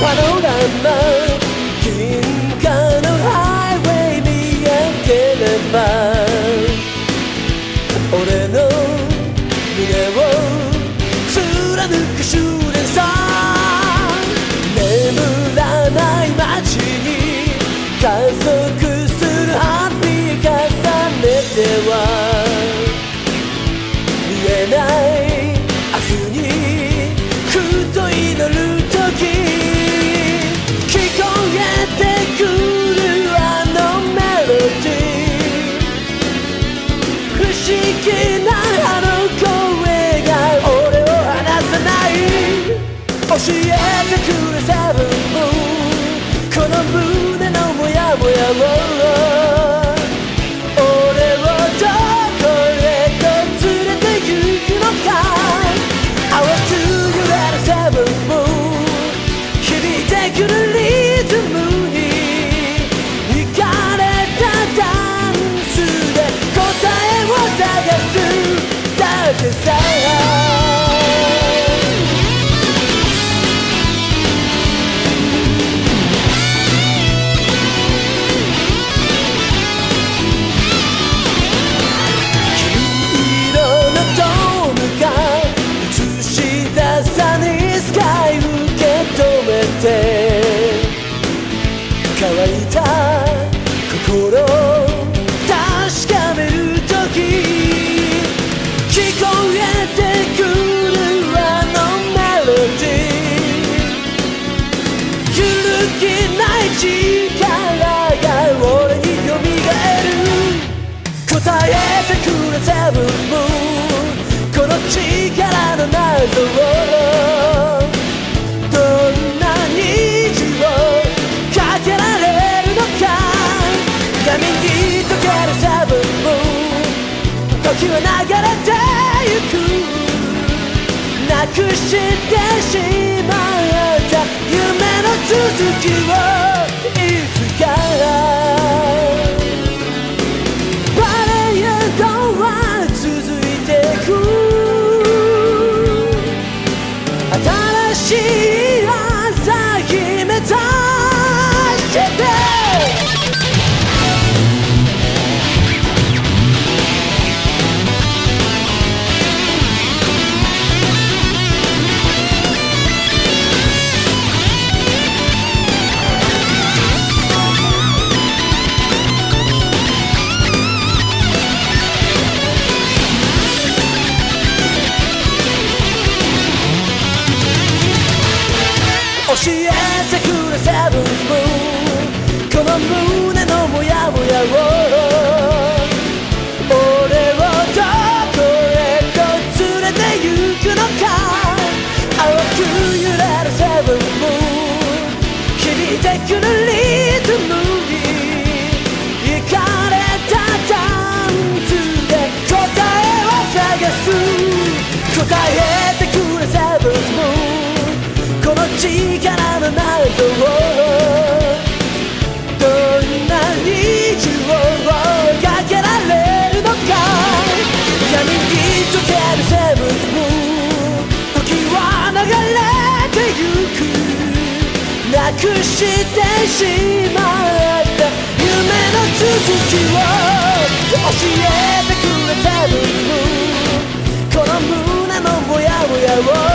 パノラマ銀河のハイウェイ見上げれば俺の胸を貫く瞬間。ヤ乾いた心確かめる時聞こえてくるあのメロディー揺るぎない力が俺に蘇る答えてくれセくしてしまった夢の続きをいつかパレエドは続いてく新しいてくれセブンスムーこの胸のモヤモヤを俺をどこへと連れて行くのか淡く揺れるセブンムーン響いてくるリズムに惹かれたダンスで答えを探す答えてくれセブンスムーンこの力の謎をどんな虹をかけられるのか闇に溶けるセブンム時は流れてゆくなくしてしまった夢の続きを教えてくれセブンムーンこの胸のモヤモヤを